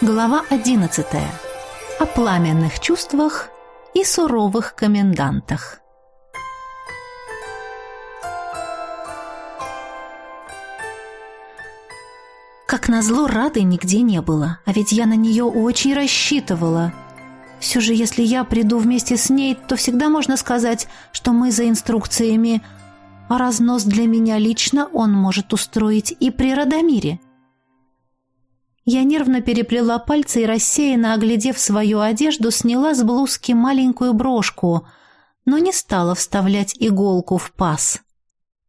Глава 11. О пламенных чувствах и суровых комендантах. Как назло, Рады нигде не было, а ведь я на нее очень рассчитывала. Все же, если я приду вместе с ней, то всегда можно сказать, что мы за инструкциями, а разнос для меня лично он может устроить и при Радомире. Я нервно переплела пальцы и, рассеянно оглядев свою одежду, сняла с блузки маленькую брошку, но не стала вставлять иголку в паз.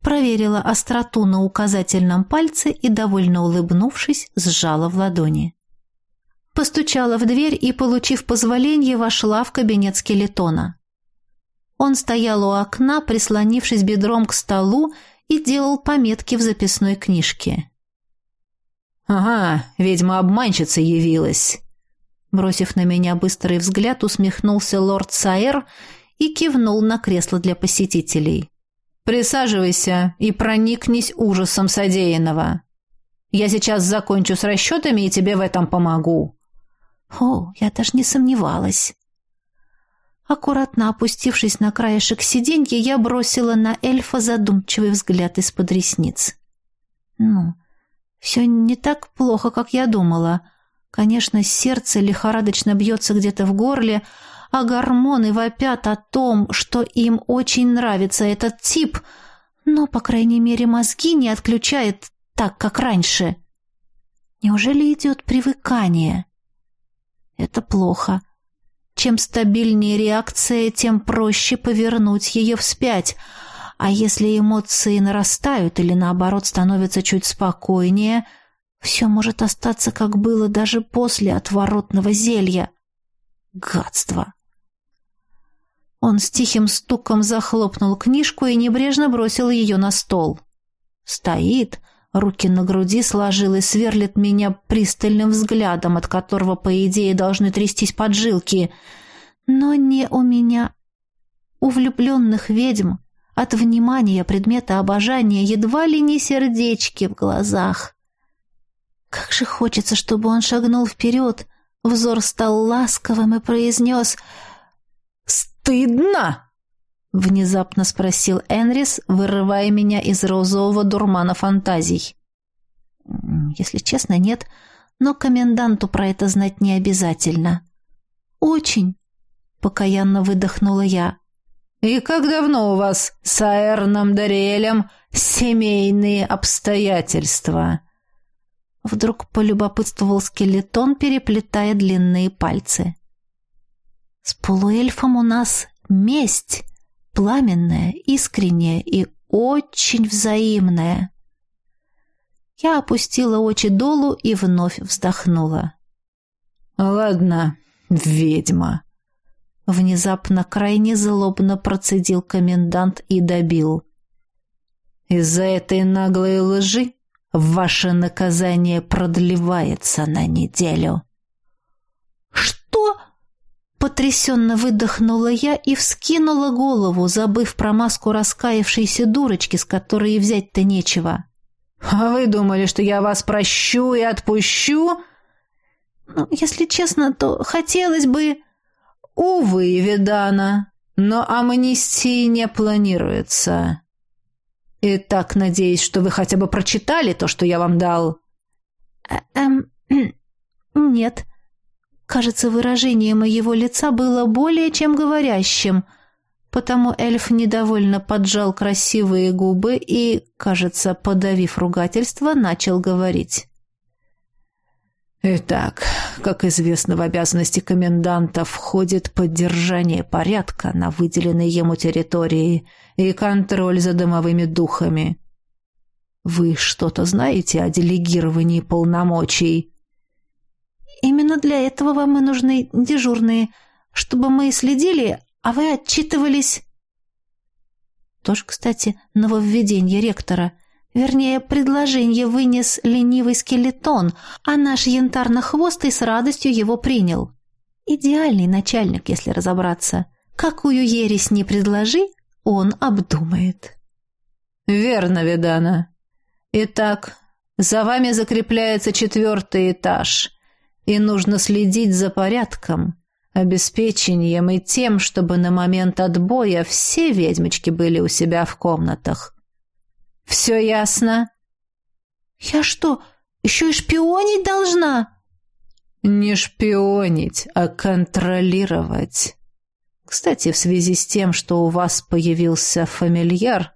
Проверила остроту на указательном пальце и, довольно улыбнувшись, сжала в ладони. Постучала в дверь и, получив позволение, вошла в кабинет скелетона. Он стоял у окна, прислонившись бедром к столу и делал пометки в записной книжке. «Ага, ведьма-обманщица явилась!» Бросив на меня быстрый взгляд, усмехнулся лорд Сайер и кивнул на кресло для посетителей. «Присаживайся и проникнись ужасом содеянного. Я сейчас закончу с расчетами и тебе в этом помогу». О, я даже не сомневалась. Аккуратно опустившись на краешек сиденья, я бросила на эльфа задумчивый взгляд из-под ресниц. «Ну, все не так плохо, как я думала. Конечно, сердце лихорадочно бьется где-то в горле, а гормоны вопят о том, что им очень нравится этот тип, но, по крайней мере, мозги не отключает так, как раньше. Неужели идет привыкание? Это плохо. Чем стабильнее реакция, тем проще повернуть ее вспять — а если эмоции нарастают или наоборот становятся чуть спокойнее, все может остаться как было даже после отворотного зелья. Гадство. Он с тихим стуком захлопнул книжку и небрежно бросил ее на стол. Стоит, руки на груди сложил и сверлит меня пристальным взглядом, от которого, по идее, должны трястись поджилки. Но не у меня. У влюбленных ведьм от внимания предмета обожания едва ли не сердечки в глазах. Как же хочется, чтобы он шагнул вперед, взор стал ласковым и произнес «Стыдно!» — внезапно спросил Энрис, вырывая меня из розового дурмана фантазий. Если честно, нет, но коменданту про это знать не обязательно. «Очень!» — покаянно выдохнула я. «И как давно у вас с Аэрном Дариэлем семейные обстоятельства?» Вдруг полюбопытствовал скелетон, переплетая длинные пальцы. «С полуэльфом у нас месть, пламенная, искренняя и очень взаимная». Я опустила очи долу и вновь вздохнула. «Ладно, ведьма», Внезапно крайне злобно процедил комендант и добил. «Из-за этой наглой лжи ваше наказание продлевается на неделю». «Что?» Потрясенно выдохнула я и вскинула голову, забыв про маску раскаявшейся дурочки, с которой и взять-то нечего. «А вы думали, что я вас прощу и отпущу?» «Ну, если честно, то хотелось бы...» «Увы, Видана, но амнистии не планируется. Итак, надеюсь, что вы хотя бы прочитали то, что я вам дал». «Эм... нет». Кажется, выражение моего лица было более чем говорящим, потому эльф недовольно поджал красивые губы и, кажется, подавив ругательство, начал говорить. Итак, как известно, в обязанности коменданта входит поддержание порядка на выделенной ему территории и контроль за домовыми духами. Вы что-то знаете о делегировании полномочий? Именно для этого вам и нужны дежурные, чтобы мы следили, а вы отчитывались. Тоже, кстати, нововведение ректора — Вернее, предложение вынес ленивый скелетон, а наш янтарно-хвостый с радостью его принял. Идеальный начальник, если разобраться. Какую ересь не предложи, он обдумает. «Верно, Видана. Итак, за вами закрепляется четвертый этаж, и нужно следить за порядком, обеспечением и тем, чтобы на момент отбоя все ведьмочки были у себя в комнатах. Все ясно? Я что, еще и шпионить должна? Не шпионить, а контролировать. Кстати, в связи с тем, что у вас появился фамильяр,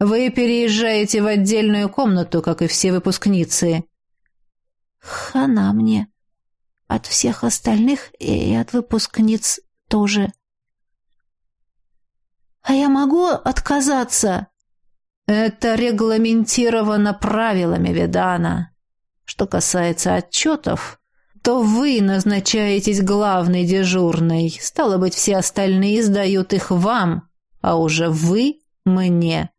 вы переезжаете в отдельную комнату, как и все выпускницы. Хана мне. От всех остальных и от выпускниц тоже. А я могу отказаться? Это регламентировано правилами Ведана. Что касается отчетов, то вы назначаетесь главной дежурной. Стало быть, все остальные сдают их вам, а уже вы мне.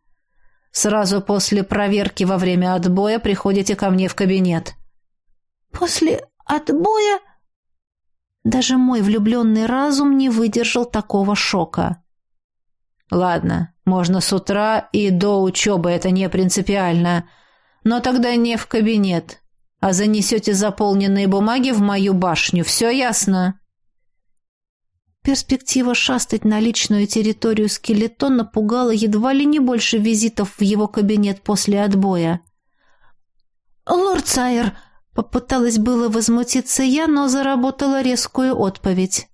Сразу после проверки во время отбоя приходите ко мне в кабинет. После отбоя даже мой влюбленный разум не выдержал такого шока. Ладно, можно с утра и до учебы, это не принципиально. Но тогда не в кабинет, а занесете заполненные бумаги в мою башню. Все ясно?» Перспектива шастать на личную территорию скелетона пугала едва ли не больше визитов в его кабинет после отбоя. «Лорд Сайер!» — попыталась было возмутиться я, но заработала резкую отповедь.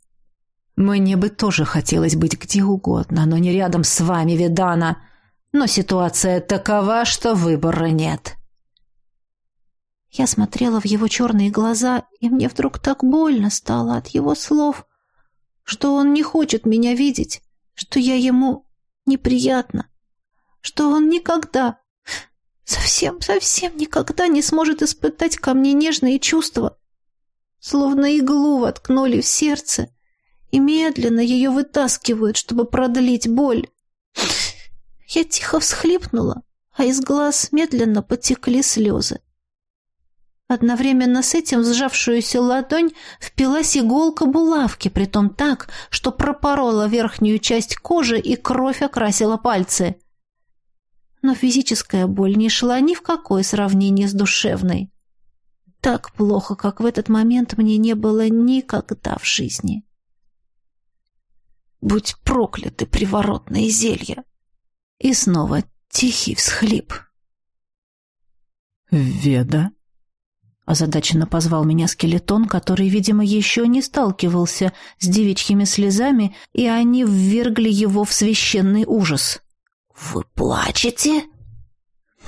«Мне бы тоже хотелось быть где угодно, но не рядом с вами, Видана. Но ситуация такова, что выбора нет». Я смотрела в его черные глаза, и мне вдруг так больно стало от его слов, что он не хочет меня видеть, что я ему неприятна, что он никогда, совсем, совсем никогда не сможет испытать ко мне нежные чувства. Словно иглу воткнули в сердце и медленно ее вытаскивают, чтобы продлить боль. Я тихо всхлипнула, а из глаз медленно потекли слезы. Одновременно с этим сжавшуюся ладонь впилась иголка булавки, притом так, что пропорола верхнюю часть кожи и кровь окрасила пальцы. Но физическая боль не шла ни в какое сравнение с душевной. Так плохо, как в этот момент мне не было никогда в жизни. Будь прокляты приворотные зелья! И снова тихий всхлип. «Веда?» Озадаченно позвал меня скелетон, который, видимо, еще не сталкивался с девичьими слезами, и они ввергли его в священный ужас. «Вы плачете?»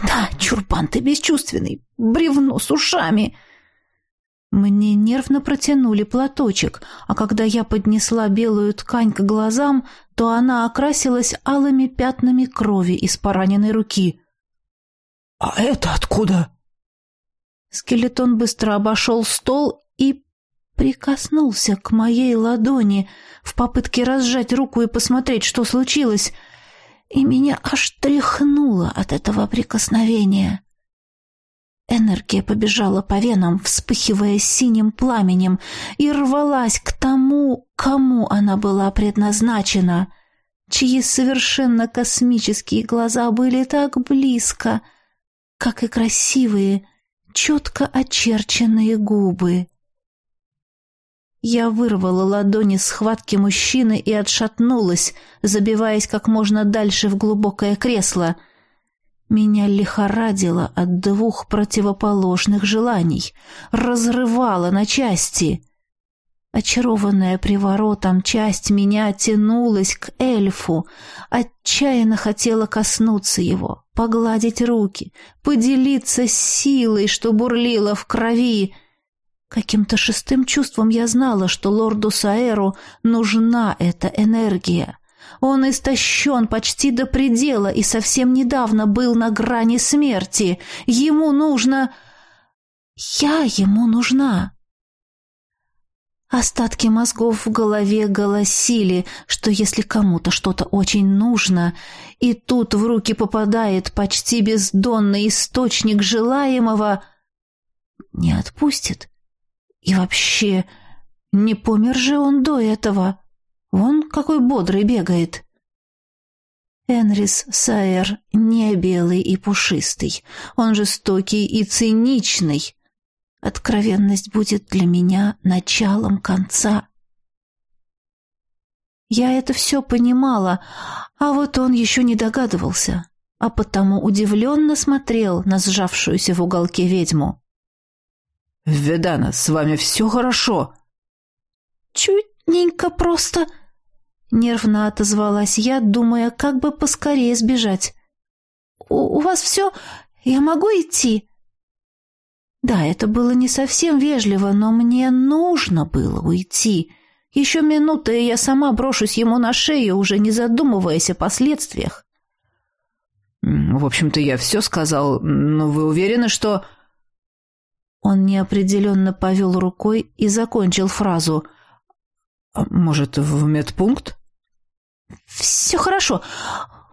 «Да, чурпан, ты бесчувственный, бревно с ушами!» Мне нервно протянули платочек, а когда я поднесла белую ткань к глазам, то она окрасилась алыми пятнами крови из пораненной руки. «А это откуда?» Скелетон быстро обошел стол и прикоснулся к моей ладони в попытке разжать руку и посмотреть, что случилось. И меня аж тряхнуло от этого прикосновения. Энергия побежала по венам, вспыхивая синим пламенем, и рвалась к тому, кому она была предназначена, чьи совершенно космические глаза были так близко, как и красивые, четко очерченные губы. Я вырвала ладони с хватки мужчины и отшатнулась, забиваясь как можно дальше в глубокое кресло. Меня лихорадило от двух противоположных желаний, разрывало на части — Очарованная приворотом, часть меня тянулась к эльфу, отчаянно хотела коснуться его, погладить руки, поделиться силой, что бурлила в крови. Каким-то шестым чувством я знала, что лорду Саэру нужна эта энергия. Он истощен почти до предела и совсем недавно был на грани смерти. Ему нужно... Я ему нужна. Остатки мозгов в голове голосили, что если кому-то что-то очень нужно, и тут в руки попадает почти бездонный источник желаемого, не отпустит. И вообще, не помер же он до этого. Вон какой бодрый бегает. Энрис Сайер не белый и пушистый. Он жестокий и циничный. Откровенность будет для меня началом конца. Я это все понимала, а вот он еще не догадывался, а потому удивленно смотрел на сжавшуюся в уголке ведьму. «Ведана, с вами все хорошо?» «Чутненько просто...» Нервно отозвалась я, думая, как бы поскорее сбежать. «У, у вас все? Я могу идти?» Да, это было не совсем вежливо, но мне нужно было уйти. Еще минута, и я сама брошусь ему на шею, уже не задумываясь о последствиях. «В общем-то, я все сказал, но вы уверены, что...» Он неопределенно повел рукой и закончил фразу. «А «Может, в медпункт?» «Все хорошо.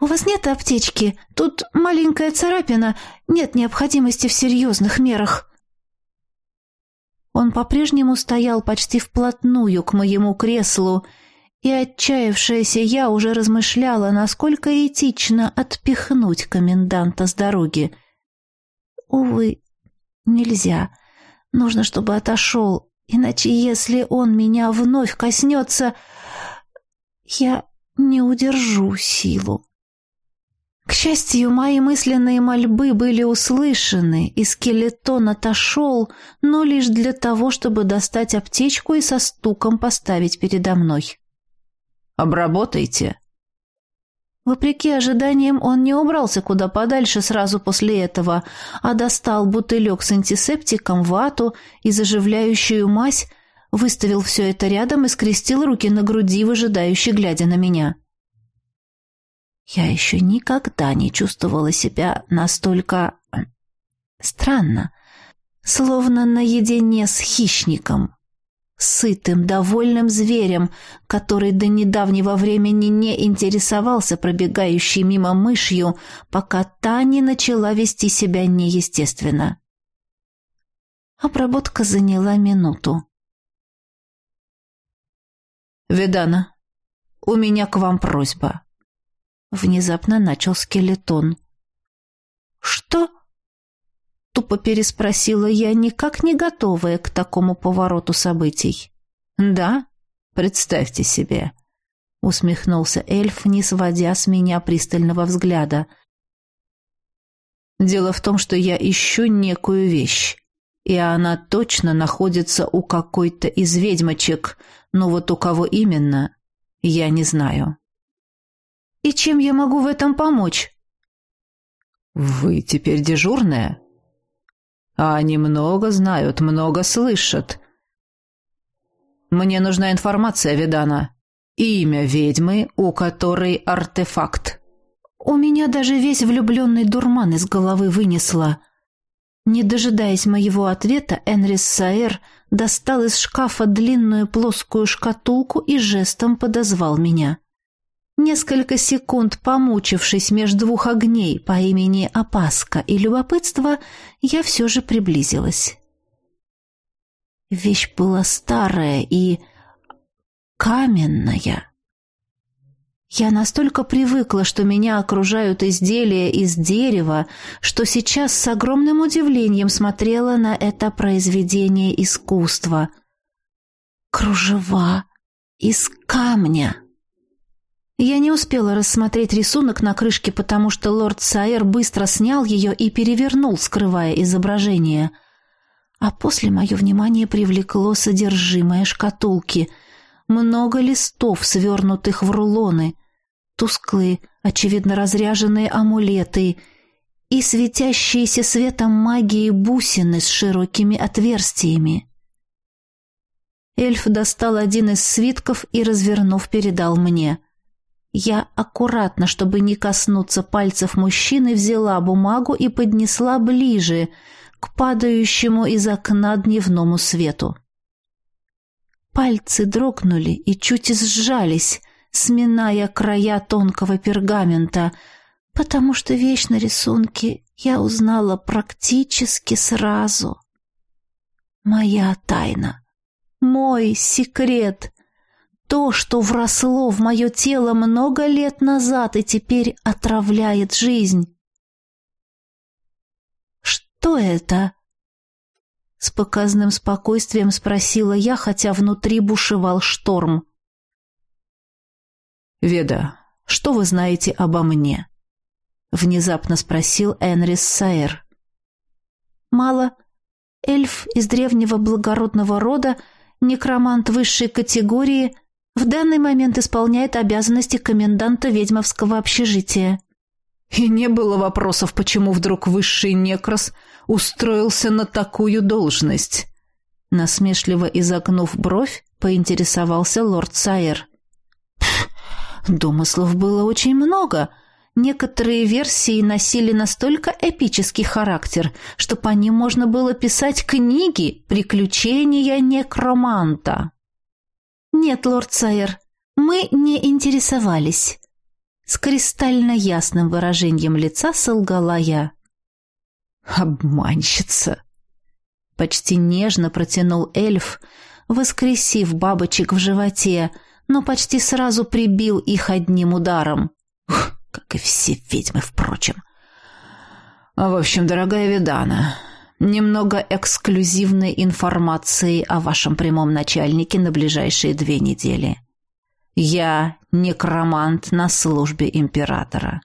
У вас нет аптечки. Тут маленькая царапина. Нет необходимости в серьезных мерах». Он по-прежнему стоял почти вплотную к моему креслу, и отчаявшаяся я уже размышляла, насколько этично отпихнуть коменданта с дороги. Увы, нельзя. Нужно, чтобы отошел, иначе если он меня вновь коснется, я не удержу силу. К счастью, мои мысленные мольбы были услышаны, и скелетон отошел, но лишь для того, чтобы достать аптечку и со стуком поставить передо мной. «Обработайте». Вопреки ожиданиям, он не убрался куда подальше сразу после этого, а достал бутылек с антисептиком, вату и заживляющую мазь, выставил все это рядом и скрестил руки на груди, выжидающе глядя на меня. Я еще никогда не чувствовала себя настолько... странно, словно наедине с хищником, сытым, довольным зверем, который до недавнего времени не интересовался пробегающей мимо мышью, пока та не начала вести себя неестественно. Обработка заняла минуту. «Видана, у меня к вам просьба», Внезапно начал скелетон. «Что?» Тупо переспросила я, никак не готовая к такому повороту событий. «Да, представьте себе», — усмехнулся эльф, не сводя с меня пристального взгляда. «Дело в том, что я ищу некую вещь, и она точно находится у какой-то из ведьмочек, но вот у кого именно, я не знаю». И чем я могу в этом помочь? Вы теперь дежурная? А они много знают, много слышат. Мне нужна информация, Видана. Имя ведьмы, у которой артефакт. У меня даже весь влюбленный дурман из головы вынесла. Не дожидаясь моего ответа, Энрис Саэр достал из шкафа длинную плоскую шкатулку и жестом подозвал меня. Несколько секунд помучившись между двух огней по имени Опаска и Любопытство, я все же приблизилась. Вещь была старая и каменная. Я настолько привыкла, что меня окружают изделия из дерева, что сейчас с огромным удивлением смотрела на это произведение искусства. Кружева из камня. Я не успела рассмотреть рисунок на крышке, потому что лорд Сайер быстро снял ее и перевернул, скрывая изображение. А после мое внимание привлекло содержимое шкатулки. Много листов, свернутых в рулоны, тусклые, очевидно разряженные амулеты и светящиеся светом магии бусины с широкими отверстиями. Эльф достал один из свитков и, развернув, передал мне — я аккуратно, чтобы не коснуться пальцев мужчины, взяла бумагу и поднесла ближе к падающему из окна дневному свету. Пальцы дрогнули и чуть сжались, сминая края тонкого пергамента, потому что вещь на рисунке я узнала практически сразу. Моя тайна, мой секрет, то, что вросло в мое тело много лет назад и теперь отравляет жизнь. Что это? С показным спокойствием спросила я, хотя внутри бушевал шторм. «Веда, что вы знаете обо мне?» Внезапно спросил Энрис Сайер. «Мало. Эльф из древнего благородного рода, некромант высшей категории, в данный момент исполняет обязанности коменданта ведьмовского общежития». И не было вопросов, почему вдруг высший некрас устроился на такую должность. Насмешливо изогнув бровь, поинтересовался лорд Сайер. Домыслов было очень много. Некоторые версии носили настолько эпический характер, что по ним можно было писать книги «Приключения некроманта». «Нет, лорд Сайер, мы не интересовались». С кристально ясным выражением лица солгала я. «Обманщица!» Почти нежно протянул эльф, воскресив бабочек в животе, но почти сразу прибил их одним ударом. Как и все ведьмы, впрочем. В общем, дорогая Видана, немного эксклюзивной информации о вашем прямом начальнике на ближайшие две недели. Я некромант на службе императора.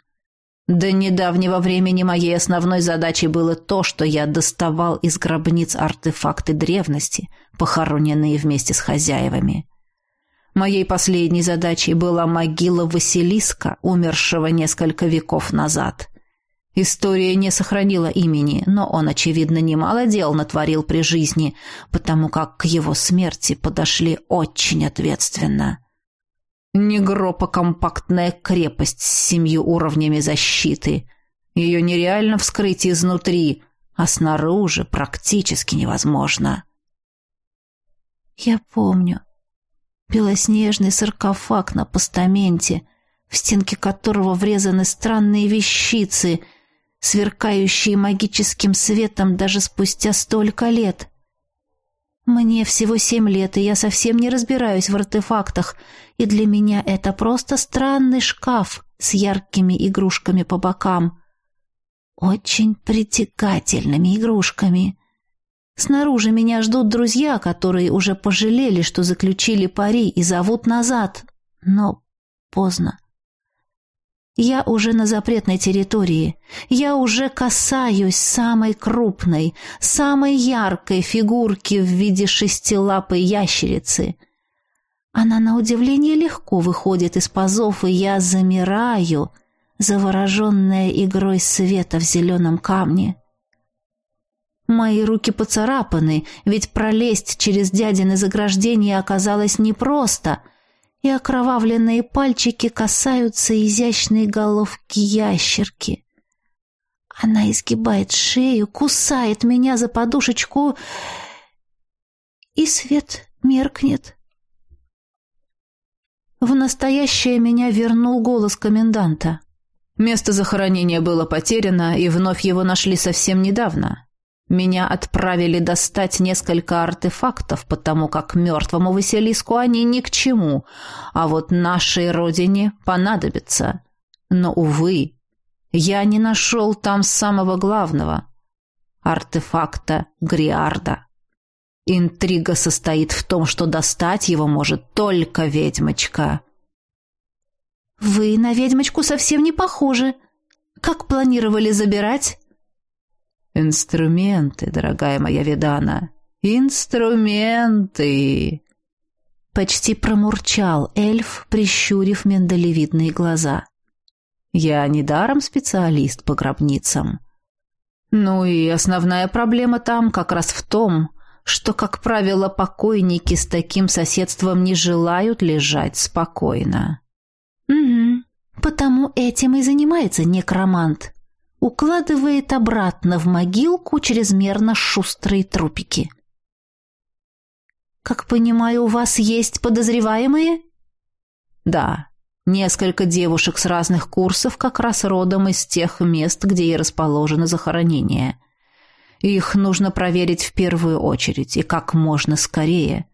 До недавнего времени моей основной задачей было то, что я доставал из гробниц артефакты древности, похороненные вместе с хозяевами. Моей последней задачей была могила Василиска, умершего несколько веков назад. История не сохранила имени, но он, очевидно, немало дел натворил при жизни, потому как к его смерти подошли очень ответственно. Негропа-компактная крепость с семью уровнями защиты. Ее нереально вскрыть изнутри, а снаружи практически невозможно. Я помню. Белоснежный саркофаг на постаменте, в стенке которого врезаны странные вещицы, сверкающие магическим светом даже спустя столько лет. Мне всего семь лет, и я совсем не разбираюсь в артефактах, и для меня это просто странный шкаф с яркими игрушками по бокам. Очень притягательными игрушками. Снаружи меня ждут друзья, которые уже пожалели, что заключили пари и зовут назад. Но поздно. Я уже на запретной территории. Я уже касаюсь самой крупной, самой яркой фигурки в виде шестилапой ящерицы. Она на удивление легко выходит из пазов, и я замираю, завороженная игрой света в зеленом камне. Мои руки поцарапаны, ведь пролезть через дядины заграждения оказалось непросто — и окровавленные пальчики касаются изящной головки ящерки. Она изгибает шею, кусает меня за подушечку, и свет меркнет. В настоящее меня вернул голос коменданта. Место захоронения было потеряно, и вновь его нашли совсем недавно. Меня отправили достать несколько артефактов, потому как мертвому Василиску они ни к чему, а вот нашей родине понадобятся. Но, увы, я не нашел там самого главного — артефакта Гриарда. Интрига состоит в том, что достать его может только ведьмочка. «Вы на ведьмочку совсем не похожи. Как планировали забирать?» «Инструменты, дорогая моя Видана, инструменты!» Почти промурчал эльф, прищурив миндалевидные глаза. «Я недаром специалист по гробницам. Ну и основная проблема там как раз в том, что, как правило, покойники с таким соседством не желают лежать спокойно». «Угу, потому этим и занимается некромант», укладывает обратно в могилку чрезмерно шустрые трупики. «Как понимаю, у вас есть подозреваемые?» «Да, несколько девушек с разных курсов как раз родом из тех мест, где и расположено захоронение. Их нужно проверить в первую очередь и как можно скорее,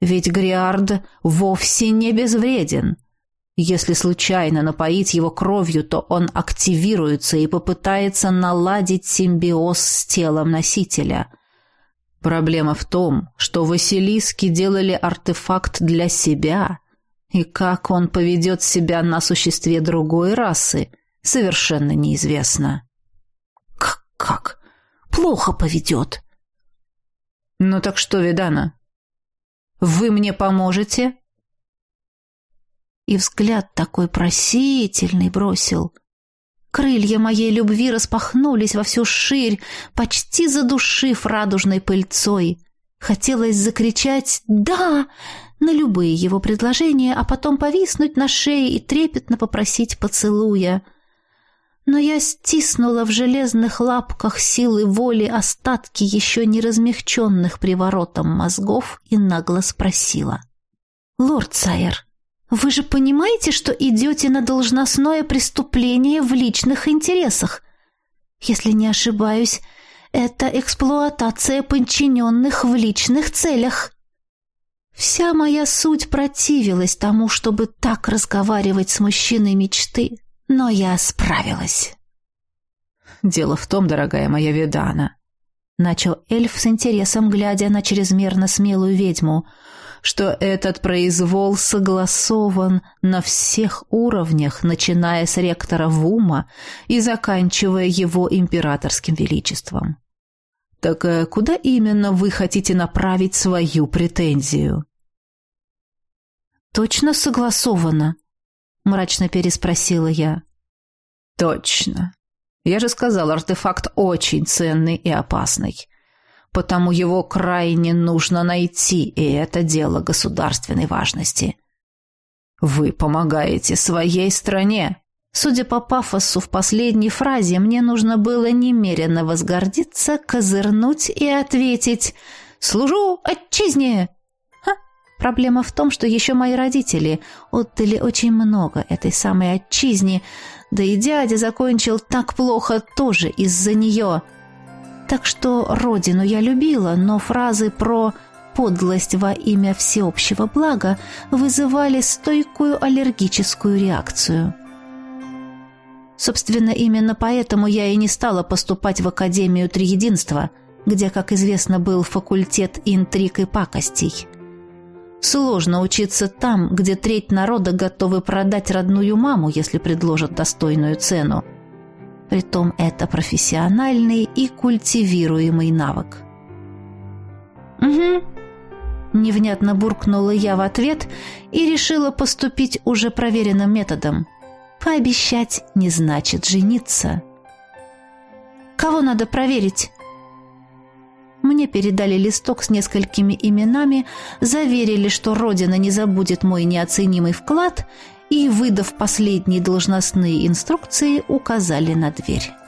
ведь Гриард вовсе не безвреден». Если случайно напоить его кровью, то он активируется и попытается наладить симбиоз с телом носителя. Проблема в том, что Василиски делали артефакт для себя, и как он поведет себя на существе другой расы, совершенно неизвестно. Как? Как? Плохо поведет. Ну так что, Видана, вы мне поможете? И взгляд такой просительный бросил. Крылья моей любви распахнулись во всю ширь, почти задушив радужной пыльцой. Хотелось закричать «да!» на любые его предложения, а потом повиснуть на шее и трепетно попросить поцелуя. Но я стиснула в железных лапках силы воли остатки еще не размягченных приворотом мозгов и нагло спросила. «Лорд Сайер, вы же понимаете, что идете на должностное преступление в личных интересах? Если не ошибаюсь, это эксплуатация подчиненных в личных целях. Вся моя суть противилась тому, чтобы так разговаривать с мужчиной мечты, но я справилась. «Дело в том, дорогая моя Ведана», — начал эльф с интересом, глядя на чрезмерно смелую ведьму — что этот произвол согласован на всех уровнях, начиная с ректора Вума и заканчивая его императорским величеством. Так э, куда именно вы хотите направить свою претензию? Точно согласовано, мрачно переспросила я. Точно. Я же сказал, артефакт очень ценный и опасный потому его крайне нужно найти, и это дело государственной важности. Вы помогаете своей стране. Судя по пафосу в последней фразе, мне нужно было немерено возгордиться, козырнуть и ответить «Служу отчизне!» Ха, проблема в том, что еще мои родители отдали очень много этой самой отчизне, да и дядя закончил так плохо тоже из-за нее – так что родину я любила, но фразы про подлость во имя всеобщего блага вызывали стойкую аллергическую реакцию. Собственно, именно поэтому я и не стала поступать в Академию Триединства, где, как известно, был факультет интриг и пакостей. Сложно учиться там, где треть народа готовы продать родную маму, если предложат достойную цену – Притом это профессиональный и культивируемый навык. «Угу», — невнятно буркнула я в ответ и решила поступить уже проверенным методом. «Пообещать не значит жениться». «Кого надо проверить?» Мне передали листок с несколькими именами, заверили, что Родина не забудет мой неоценимый вклад и, выдав последние должностные инструкции, указали на дверь.